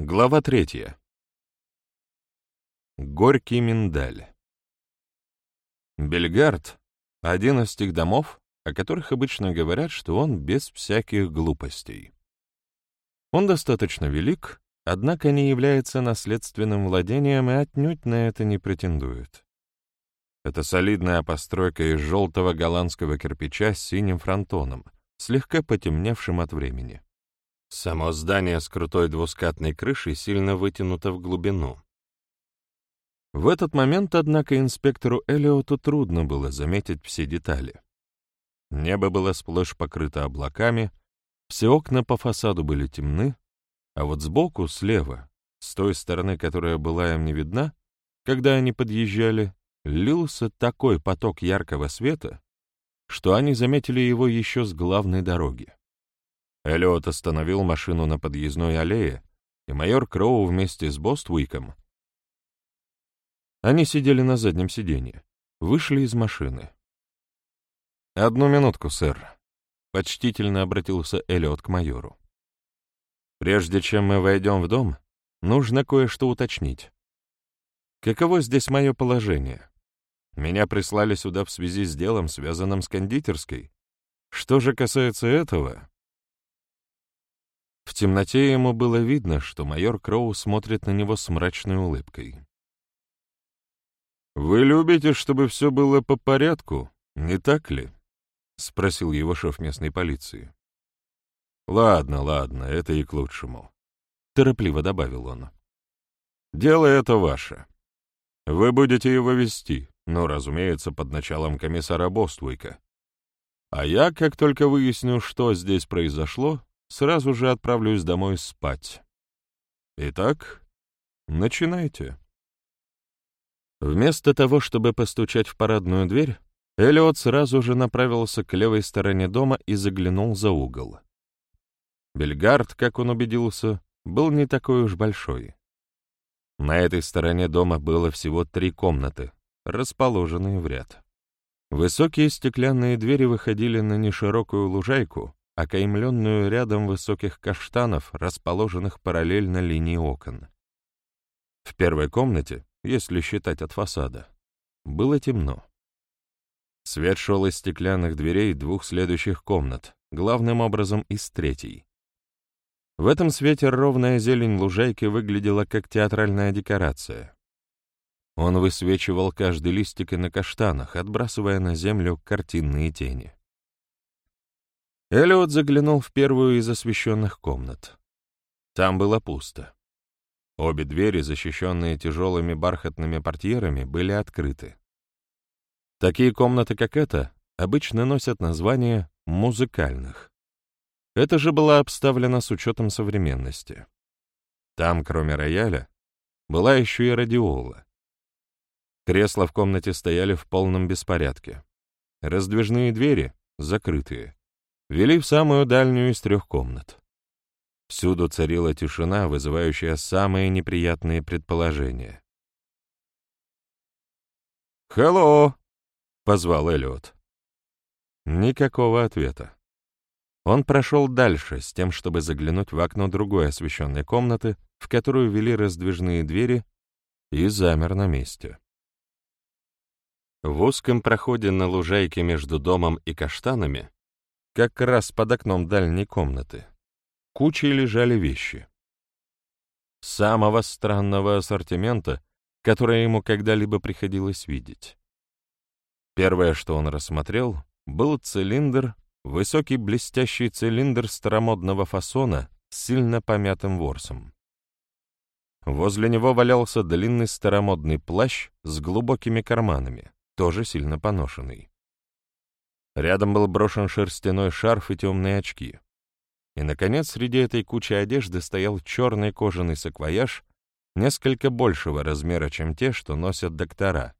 Глава третья. Горький миндаль. Бельгард — один из тех домов, о которых обычно говорят, что он без всяких глупостей. Он достаточно велик, однако не является наследственным владением и отнюдь на это не претендует. Это солидная постройка из желтого голландского кирпича с синим фронтоном, слегка потемневшим от времени. Само здание с крутой двускатной крышей сильно вытянуто в глубину. В этот момент, однако, инспектору Элиоту трудно было заметить все детали. Небо было сплошь покрыто облаками, все окна по фасаду были темны, а вот сбоку, слева, с той стороны, которая была им не видна, когда они подъезжали, лился такой поток яркого света, что они заметили его еще с главной дороги. Эллиот остановил машину на подъездной аллее, и майор Кроу вместе с Боствуиком они сидели на заднем сиденье, вышли из машины. «Одну минутку, сэр», — почтительно обратился Эллиот к майору. «Прежде чем мы войдем в дом, нужно кое-что уточнить. Каково здесь мое положение? Меня прислали сюда в связи с делом, связанным с кондитерской. Что же касается этого, в темноте ему было видно, что майор Кроу смотрит на него с мрачной улыбкой. «Вы любите, чтобы все было по порядку, не так ли?» — спросил его шеф местной полиции. «Ладно, ладно, это и к лучшему», — торопливо добавил он. «Дело это ваше. Вы будете его вести, но, разумеется, под началом комиссара Боствуйка. А я, как только выясню, что здесь произошло, сразу же отправлюсь домой спать. Итак, начинайте. Вместо того, чтобы постучать в парадную дверь, Эллиот сразу же направился к левой стороне дома и заглянул за угол. Бельгард, как он убедился, был не такой уж большой. На этой стороне дома было всего три комнаты, расположенные в ряд. Высокие стеклянные двери выходили на неширокую лужайку, окаймленную рядом высоких каштанов, расположенных параллельно линии окон. В первой комнате, если считать от фасада, было темно. Свет шел из стеклянных дверей двух следующих комнат, главным образом из третьей. В этом свете ровная зелень лужайки выглядела как театральная декорация. Он высвечивал каждый листик и на каштанах, отбрасывая на землю картинные тени. Эллиот заглянул в первую из освещенных комнат. Там было пусто. Обе двери, защищенные тяжелыми бархатными портьерами, были открыты. Такие комнаты, как эта, обычно носят название «музыкальных». Это же была обставлена с учетом современности. Там, кроме рояля, была еще и радиола. Кресла в комнате стояли в полном беспорядке. Раздвижные двери — закрытые вели в самую дальнюю из трех комнат. Всюду царила тишина, вызывающая самые неприятные предположения. «Хелло!» — позвал Эллиот. Никакого ответа. Он прошел дальше, с тем, чтобы заглянуть в окно другой освещенной комнаты, в которую вели раздвижные двери, и замер на месте. В узком проходе на лужайке между домом и каштанами как раз под окном дальней комнаты, кучей лежали вещи. Самого странного ассортимента, которое ему когда-либо приходилось видеть. Первое, что он рассмотрел, был цилиндр, высокий блестящий цилиндр старомодного фасона с сильно помятым ворсом. Возле него валялся длинный старомодный плащ с глубокими карманами, тоже сильно поношенный. Рядом был брошен шерстяной шарф и темные очки. И, наконец, среди этой кучи одежды стоял черный кожаный саквояж, несколько большего размера, чем те, что носят доктора,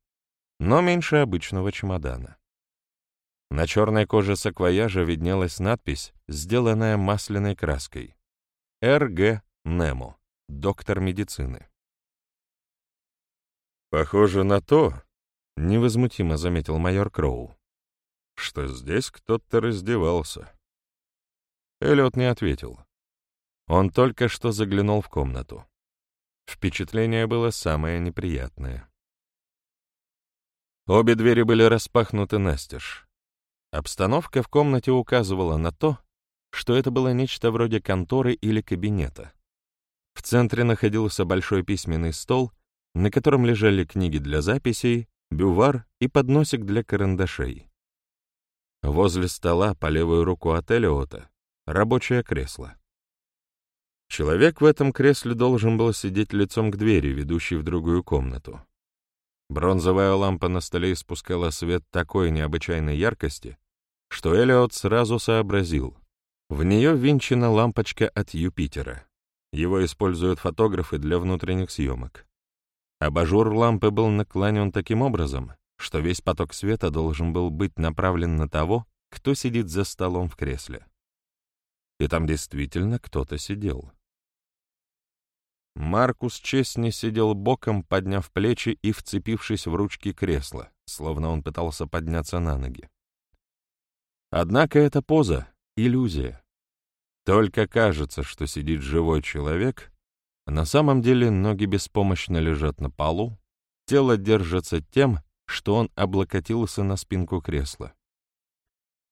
но меньше обычного чемодана. На черной коже саквояжа виднелась надпись, сделанная масляной краской. «Р.Г. Немо, доктор медицины». «Похоже на то», — невозмутимо заметил майор Кроу, что здесь кто-то раздевался. Эллиот не ответил. Он только что заглянул в комнату. Впечатление было самое неприятное. Обе двери были распахнуты настежь. Обстановка в комнате указывала на то, что это было нечто вроде конторы или кабинета. В центре находился большой письменный стол, на котором лежали книги для записей, бювар и подносик для карандашей. Возле стола по левую руку от Элиота рабочее кресло. Человек в этом кресле должен был сидеть лицом к двери, ведущей в другую комнату. Бронзовая лампа на столе испускала свет такой необычайной яркости, что Элиот сразу сообразил. В нее винчена лампочка от Юпитера. Его используют фотографы для внутренних съемок. Абажур лампы был наклонен таким образом, что весь поток света должен был быть направлен на того, кто сидит за столом в кресле. И там действительно кто-то сидел. Маркус Честни сидел боком, подняв плечи и вцепившись в ручки кресла, словно он пытался подняться на ноги. Однако эта поза — иллюзия. Только кажется, что сидит живой человек, а на самом деле ноги беспомощно лежат на полу, тело держится тем, что он облокотился на спинку кресла.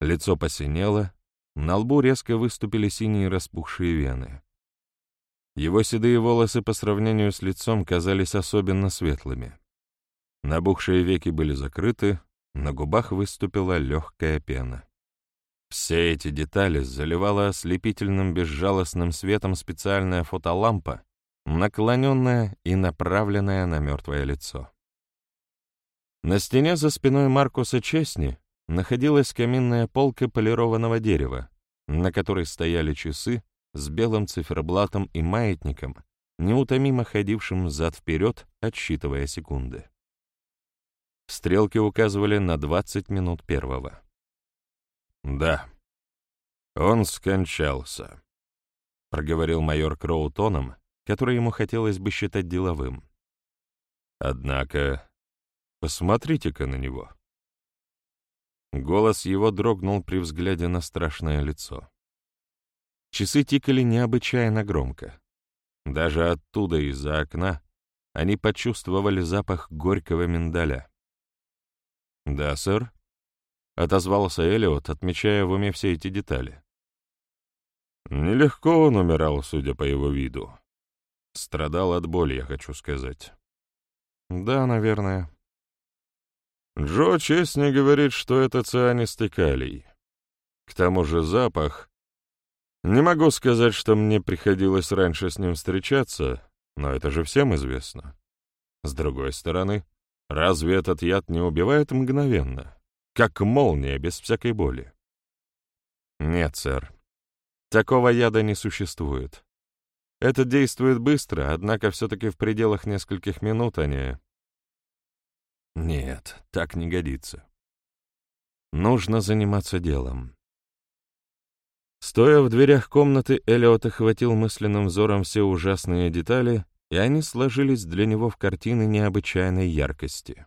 Лицо посинело, на лбу резко выступили синие распухшие вены. Его седые волосы по сравнению с лицом казались особенно светлыми. Набухшие веки были закрыты, на губах выступила легкая пена. Все эти детали заливала ослепительным безжалостным светом специальная фотолампа, наклоненная и направленная на мертвое лицо. На стене за спиной Маркуса Честни находилась каминная полка полированного дерева, на которой стояли часы с белым циферблатом и маятником, неутомимо ходившим зад-вперед, отсчитывая секунды. Стрелки указывали на 20 минут первого. «Да, он скончался», — проговорил майор Кроу тоном, который ему хотелось бы считать деловым. «Однако, посмотрите-ка на него». Голос его дрогнул при взгляде на страшное лицо. Часы тикали необычайно громко. Даже оттуда, из-за окна, они почувствовали запах горького миндаля. «Да, сэр», — отозвался Элиот, отмечая в уме все эти детали. Нелегко он умирал, судя по его виду. Страдал от боли, я хочу сказать. Да, наверное. Джо честно говорит, что это цианистый калий. К тому же запах не могу сказать, что мне приходилось раньше с ним встречаться, но это же всем известно. С другой стороны, разве этот яд не убивает мгновенно, как молния, без всякой боли? Нет, сэр. Такого яда не существует. Это действует быстро, однако все-таки в пределах нескольких минут, а не... Нет, так не годится. Нужно заниматься делом. Стоя в дверях комнаты, Эллиот охватил мысленным взором все ужасные детали, и они сложились для него в картины необычайной яркости.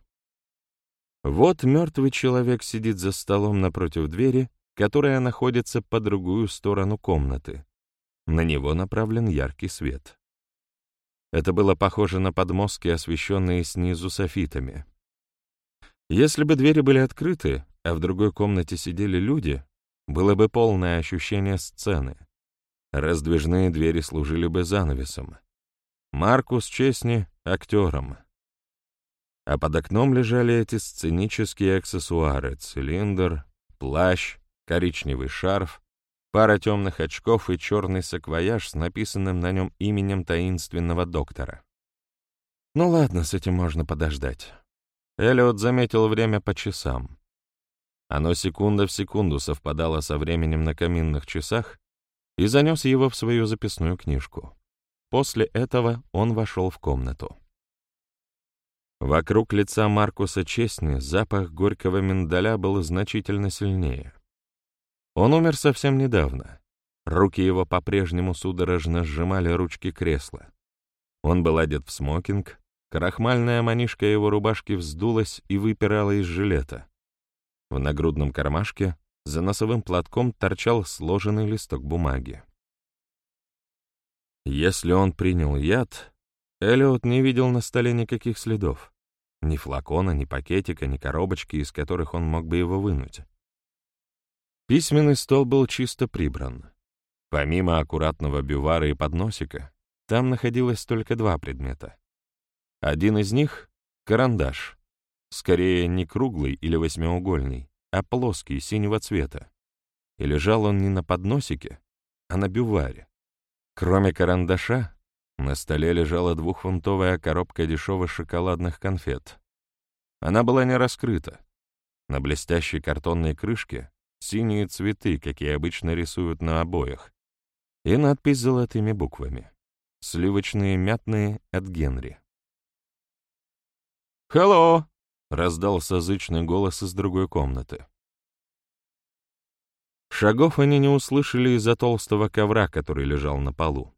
Вот мертвый человек сидит за столом напротив двери, которая находится по другую сторону комнаты. На него направлен яркий свет. Это было похоже на подмостки, освещенные снизу софитами. Если бы двери были открыты, а в другой комнате сидели люди, было бы полное ощущение сцены. Раздвижные двери служили бы занавесом. Маркус Честни — актером. А под окном лежали эти сценические аксессуары — цилиндр, плащ, коричневый шарф, пара темных очков и черный саквояж с написанным на нем именем таинственного доктора. Ну ладно, с этим можно подождать. Эллиот заметил время по часам. Оно секунда в секунду совпадало со временем на каминных часах и занес его в свою записную книжку. После этого он вошел в комнату. Вокруг лица Маркуса Честни запах горького миндаля был значительно сильнее. Он умер совсем недавно. Руки его по-прежнему судорожно сжимали ручки кресла. Он был одет в смокинг, крахмальная манишка его рубашки вздулась и выпирала из жилета. В нагрудном кармашке за носовым платком торчал сложенный листок бумаги. Если он принял яд, Эллиот не видел на столе никаких следов. Ни флакона, ни пакетика, ни коробочки, из которых он мог бы его вынуть. Письменный стол был чисто прибран. Помимо аккуратного бювара и подносика, там находилось только два предмета. Один из них — карандаш, скорее не круглый или восьмиугольный, а плоский, синего цвета. И лежал он не на подносике, а на бюваре. Кроме карандаша, на столе лежала двухфунтовая коробка дешевых шоколадных конфет. Она была не раскрыта. На блестящей картонной крышке синие цветы, какие обычно рисуют на обоях, и надпись золотыми буквами. Сливочные мятные от Генри. «Hello!» — раздался зычный голос из другой комнаты. Шагов они не услышали из-за толстого ковра, который лежал на полу.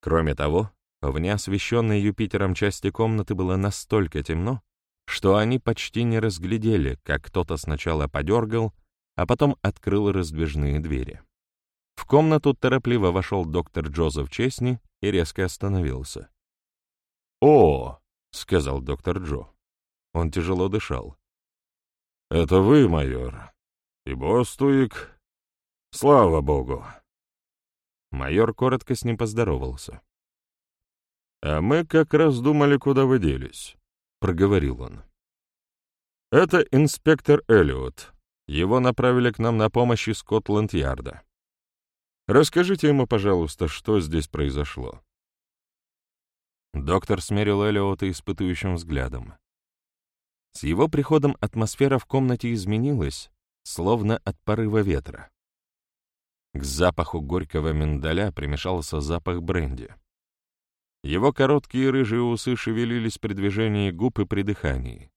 Кроме того, в неосвещенной Юпитером части комнаты было настолько темно, что они почти не разглядели, как кто-то сначала подергал, а потом открыл раздвижные двери. В комнату торопливо вошел доктор Джозеф Чесни и резко остановился. «О!» — сказал доктор Джо. Он тяжело дышал. «Это вы, майор. И Бостуик. Слава богу!» Майор коротко с ним поздоровался. «А мы как раз думали, куда вы делись», — проговорил он. «Это инспектор Эллиот. Его направили к нам на помощь из Скотланд-Ярда. Расскажите ему, пожалуйста, что здесь произошло». Доктор смерил Эллиота испытующим взглядом. С его приходом атмосфера в комнате изменилась, словно от порыва ветра. К запаху горького миндаля примешался запах бренди. Его короткие рыжие усы шевелились при движении губ и при дыхании.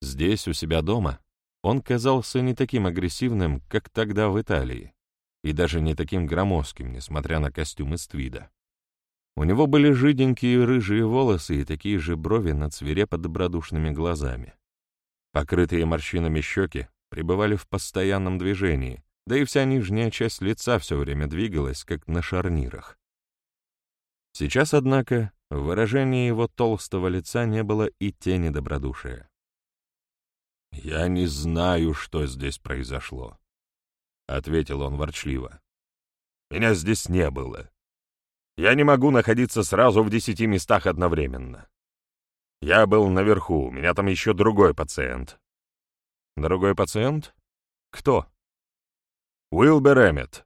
Здесь, у себя дома, он казался не таким агрессивным, как тогда в Италии, и даже не таким громоздким, несмотря на костюм из твида. У него были жиденькие рыжие волосы и такие же брови над свирепо добродушными глазами. Покрытые морщинами щеки пребывали в постоянном движении, да и вся нижняя часть лица все время двигалась, как на шарнирах. Сейчас, однако, в выражении его толстого лица не было и тени добродушия. «Я не знаю, что здесь произошло», — ответил он ворчливо. «Меня здесь не было. Я не могу находиться сразу в десяти местах одновременно. Я был наверху, у меня там еще другой пациент». «Другой пациент? Кто?» Уилбер Эммет».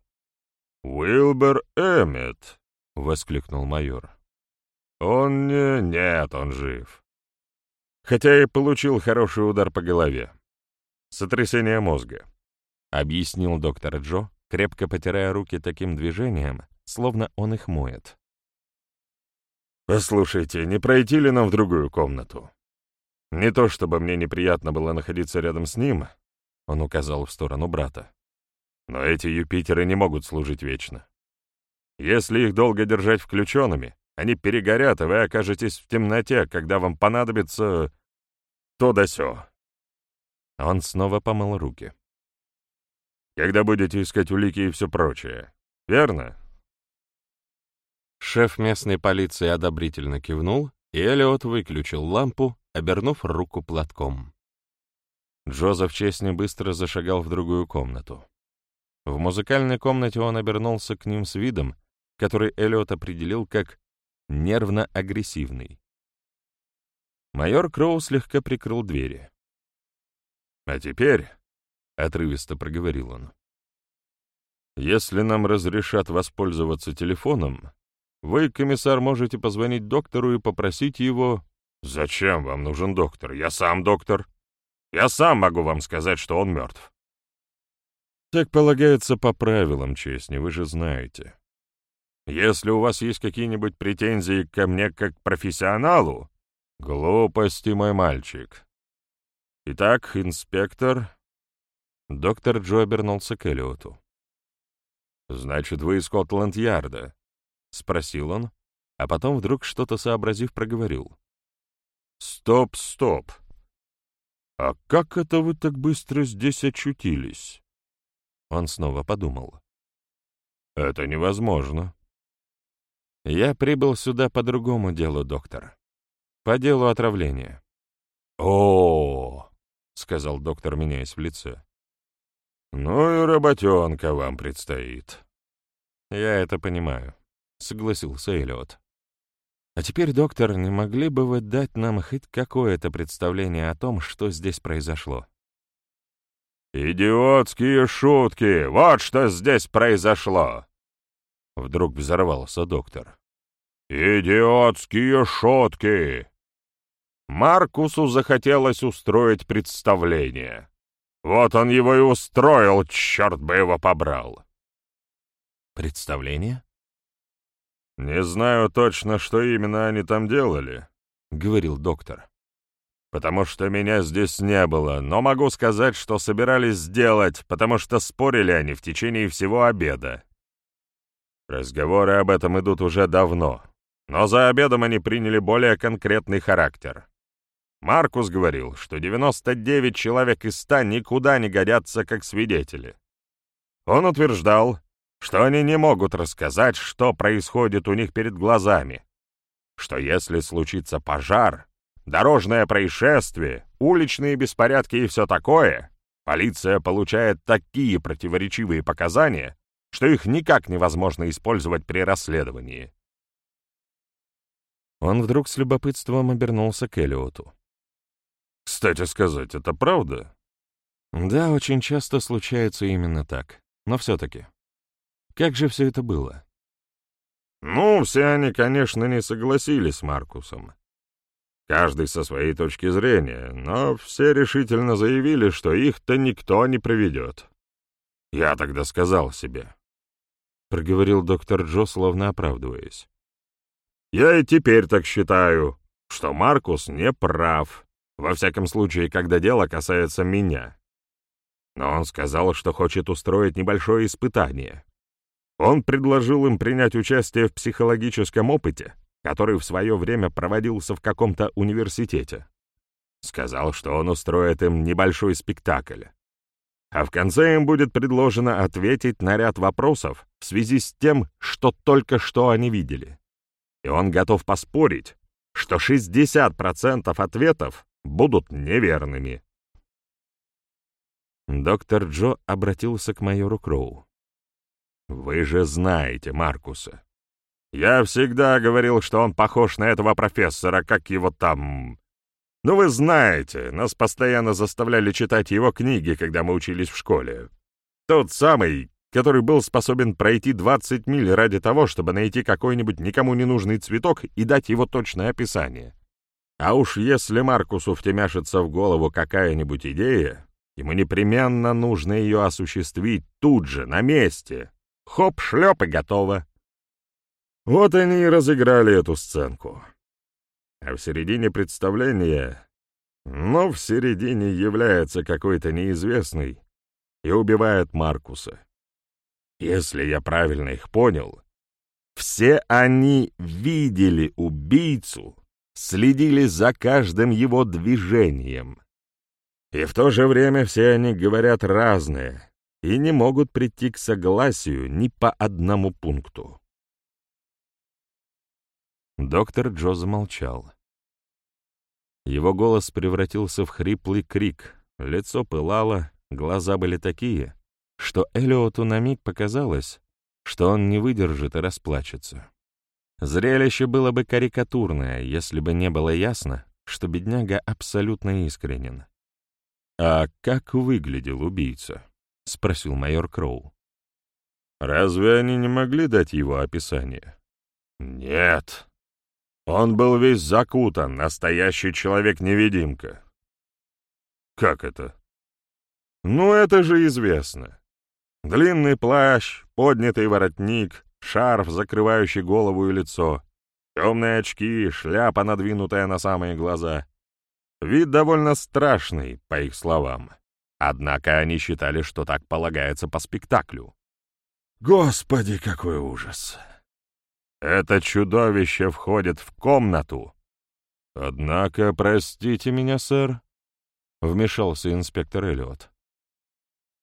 «Уилбер Эммет», — воскликнул майор. «Он не... Нет, он жив. Хотя и получил хороший удар по голове. Сотрясение мозга», — объяснил доктор Джо, крепко потирая руки таким движением, словно он их моет. «Послушайте, не пройти ли нам в другую комнату? Не то чтобы мне неприятно было находиться рядом с ним», — он указал в сторону брата. Но эти Юпитеры не могут служить вечно. Если их долго держать включенными, они перегорят, и вы окажетесь в темноте, когда вам понадобится то да сё. Он снова помыл руки. Когда будете искать улики и все прочее. Верно? Шеф местной полиции одобрительно кивнул, и Эллиот выключил лампу, обернув руку платком. Джозеф Честни быстро зашагал в другую комнату. В музыкальной комнате он обернулся к ним с видом, который Эллиот определил как нервно-агрессивный. Майор Кроу слегка прикрыл двери. «А теперь», — отрывисто проговорил он, — «если нам разрешат воспользоваться телефоном, вы, комиссар, можете позвонить доктору и попросить его...» «Зачем вам нужен доктор? Я сам доктор. Я сам могу вам сказать, что он мертв. Так полагается по правилам, честни, вы же знаете. Если у вас есть какие-нибудь претензии ко мне как профессионалу, глупости, мой мальчик. Итак, инспектор... Доктор Джо обернулся к Эллиоту. «Значит, вы из Скотланд-Ярда?» — спросил он, а потом вдруг что-то сообразив проговорил. «Стоп, стоп! А как это вы так быстро здесь очутились?» Он снова подумал. «Это невозможно. «Я прибыл сюда по другому делу, доктор. По делу отравления». «О, — сказал доктор, меняясь в лице. «Ну и работенка вам предстоит». «Я это понимаю», — согласился Эллиот. «А теперь, доктор, не могли бы вы дать нам хоть какое-то представление о том, что здесь произошло?» «Идиотские шутки! Вот что здесь произошло!» Вдруг взорвался доктор. «Идиотские шутки! Маркусу захотелось устроить представление. Вот он его и устроил, черт бы его побрал. «Представление?» «Не знаю точно, что именно они там делали», — говорил доктор. «Потому что меня здесь не было, но могу сказать, что собирались сделать, потому что спорили они в течение всего обеда. Разговоры об этом идут уже давно, но за обедом они приняли более конкретный характер. Маркус говорил, что 99 человек из 100 никуда не годятся как свидетели. Он утверждал, что они не могут рассказать, что происходит у них перед глазами, что если случится пожар, дорожное происшествие, уличные беспорядки и все такое, полиция получает такие противоречивые показания, что их никак невозможно использовать при расследовании. Он вдруг с любопытством обернулся к Элиоту. Кстати сказать, это правда? Да, очень часто случается именно так. Но все-таки. Как же все это было? Ну, все они, конечно, не согласились с Маркусом. Каждый со своей точки зрения, но все решительно заявили, что их-то никто не проведет. Я тогда сказал себе. Проговорил доктор Джо, словно оправдываясь. Я и теперь так считаю, что Маркус не прав, во всяком случае, когда дело касается меня. Но он сказал, что хочет устроить небольшое испытание. Он предложил им принять участие в психологическом опыте, который в свое время проводился в каком-то университете. Сказал, что он устроит им небольшой спектакль. А в конце им будет предложено ответить на ряд вопросов в связи с тем, что только что они видели. И он готов поспорить, что 60% ответов будут неверными. Доктор Джо обратился к майору Кроу. «Вы же знаете Маркуса. Я всегда говорил, что он похож на этого профессора, как его там... Ну, вы знаете, нас постоянно заставляли читать его книги, когда мы учились в школе. Тот самый, который был способен пройти 20 миль ради того, чтобы найти какой-нибудь никому не нужный цветок и дать его точное описание. А уж если Маркусу втемяшится в голову какая-нибудь идея, ему непременно нужно ее осуществить тут же, на месте. Хоп, шлеп и готово. Вот они и разыграли эту сценку. А в середине представления... Ну, в середине является какой-то неизвестный и убивает Маркуса. Если я правильно их понял, все они видели убийцу, следили за каждым его движением. И в то же время все они говорят разное и не могут прийти к согласию ни по одному пункту. Доктор Джо замолчал. Его голос превратился в хриплый крик, лицо пылало, глаза были такие, что Элиоту на миг показалось, что он не выдержит и расплачется. Зрелище было бы карикатурное, если бы не было ясно, что бедняга абсолютно искренен. «А как выглядел убийца?» — спросил майор Кроу. «Разве они не могли дать его описание?» «Нет. Он был весь закутан, настоящий человек-невидимка». «Как это?» «Ну, это же известно. Длинный плащ, поднятый воротник, шарф, закрывающий голову и лицо, темные очки, шляпа, надвинутая на самые глаза. Вид довольно страшный, по их словам. Однако они считали, что так полагается по спектаклю. Господи, какой ужас! Это чудовище входит в комнату. Однако, простите меня, сэр, — вмешался инспектор Эллиот.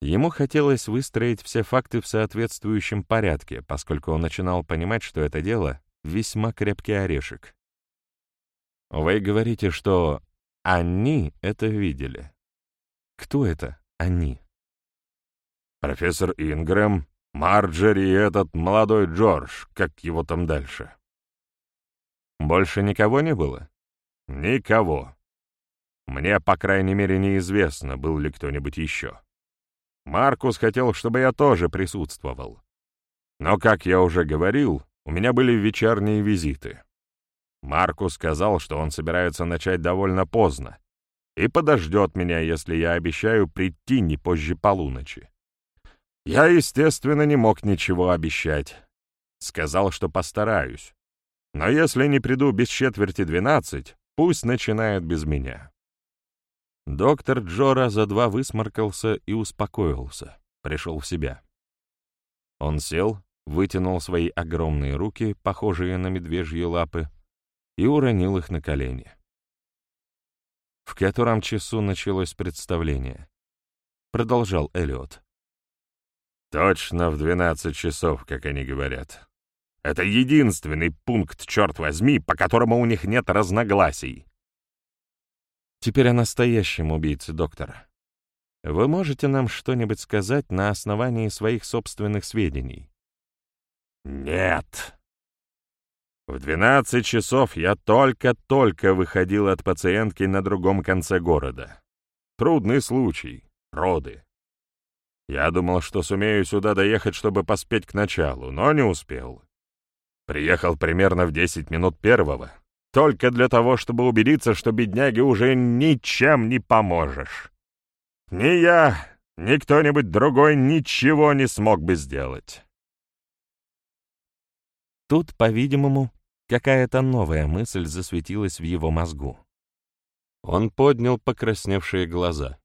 Ему хотелось выстроить все факты в соответствующем порядке, поскольку он начинал понимать, что это дело весьма крепкий орешек. Вы говорите, что они это видели. Кто это они? Профессор Ингрэм, Марджери и этот молодой Джордж, как его там дальше. Больше никого не было? Никого. Мне, по крайней мере, неизвестно, был ли кто-нибудь еще. Маркус хотел, чтобы я тоже присутствовал. Но, как я уже говорил, у меня были вечерние визиты. Маркус сказал, что он собирается начать довольно поздно и подождет меня, если я обещаю прийти не позже полуночи. Я, естественно, не мог ничего обещать. Сказал, что постараюсь. Но если не приду без четверти двенадцать, пусть начинает без меня. Доктор Джора за два высморкался и успокоился, пришел в себя. Он сел, вытянул свои огромные руки, похожие на медвежьи лапы, и уронил их на колени. В котором часу началось представление? Продолжал Эллиот. Точно в двенадцать часов, как они говорят. Это единственный пункт, черт возьми, по которому у них нет разногласий. Теперь о настоящем убийце, доктор. Вы можете нам что-нибудь сказать на основании своих собственных сведений? Нет. В 12 часов я только-только выходил от пациентки на другом конце города. Трудный случай, роды. Я думал, что сумею сюда доехать, чтобы поспеть к началу, но не успел. Приехал примерно в 10 минут первого, только для того, чтобы убедиться, что бедняге уже ничем не поможешь. Ни я, ни кто-нибудь другой ничего не смог бы сделать. Тут, по-видимому, какая-то новая мысль засветилась в его мозгу. Он поднял покрасневшие глаза.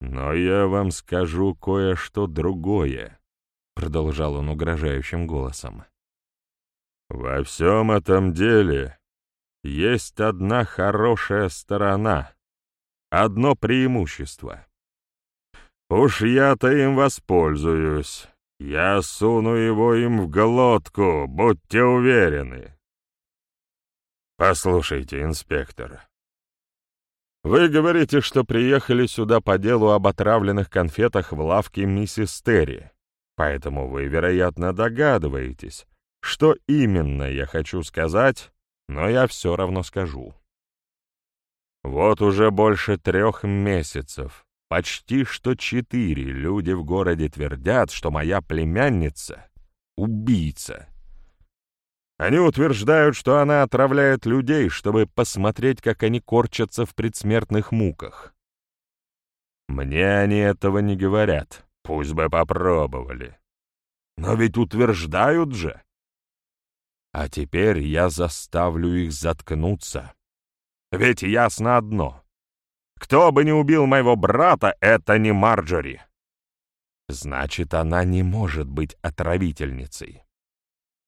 «Но я вам скажу кое-что другое», — продолжал он угрожающим голосом. «Во всем этом деле есть одна хорошая сторона, одно преимущество. Уж я-то им воспользуюсь. Я суну его им в глотку, будьте уверены. Послушайте, инспектор. Вы говорите, что приехали сюда по делу об отравленных конфетах в лавке миссис Терри, поэтому вы, вероятно, догадываетесь, что именно я хочу сказать но я все равно скажу. Вот уже больше трех месяцев, почти что четыре люди в городе твердят, что моя племянница — убийца. Они утверждают, что она отравляет людей, чтобы посмотреть, как они корчатся в предсмертных муках. Мне они этого не говорят, пусть бы попробовали. Но ведь утверждают же. А теперь я заставлю их заткнуться. Ведь ясно одно. Кто бы ни убил моего брата, это не Марджори. Значит, она не может быть отравительницей.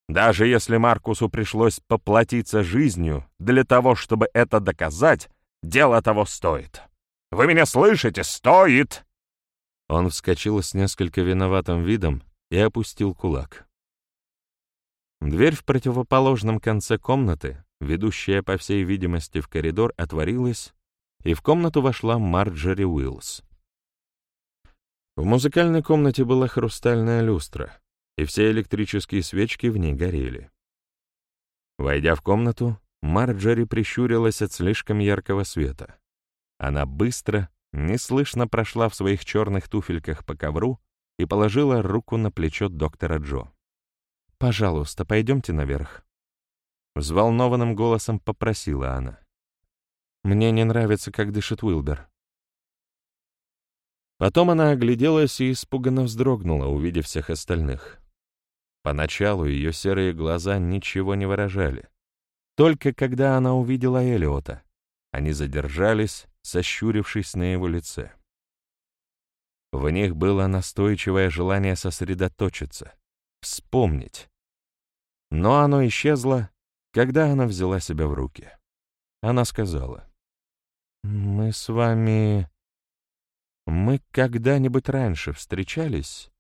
Даже если Маркусу пришлось поплатиться жизнью для того, чтобы это доказать, дело того стоит. Вы меня слышите? Стоит!» Он вскочил с несколько виноватым видом и опустил кулак. Дверь в противоположном конце комнаты, ведущая, по всей видимости, в коридор, отворилась, и в комнату вошла Марджери Уиллс. В музыкальной комнате была хрустальная люстра, и все электрические свечки в ней горели. Войдя в комнату, Марджери прищурилась от слишком яркого света. Она быстро, неслышно прошла в своих черных туфельках по ковру и положила руку на плечо доктора Джо. «Пожалуйста, пойдемте наверх». Взволнованным голосом попросила она. «Мне не нравится, как дышит Уилбер». Потом она огляделась и испуганно вздрогнула, увидев всех остальных. Поначалу ее серые глаза ничего не выражали. Только когда она увидела Элиота, они задержались, сощурившись на его лице. В них было настойчивое желание сосредоточиться, вспомнить, но оно исчезло, когда она взяла себя в руки. Она сказала, «Мы с вами... Мы когда-нибудь раньше встречались?»